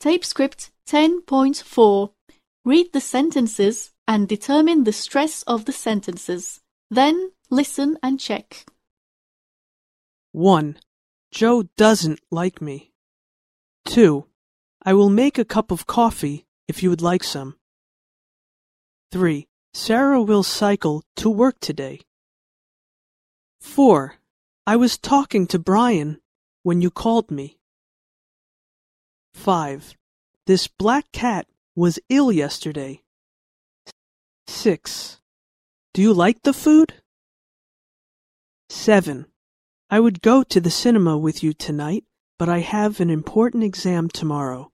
Tape script 10.4. Read the sentences and determine the stress of the sentences. Then listen and check. 1. Joe doesn't like me. 2. I will make a cup of coffee if you would like some. 3. Sarah will cycle to work today. 4. I was talking to Brian when you called me. 5. This black cat was ill yesterday. 6. Do you like the food? 7. I would go to the cinema with you tonight, but I have an important exam tomorrow.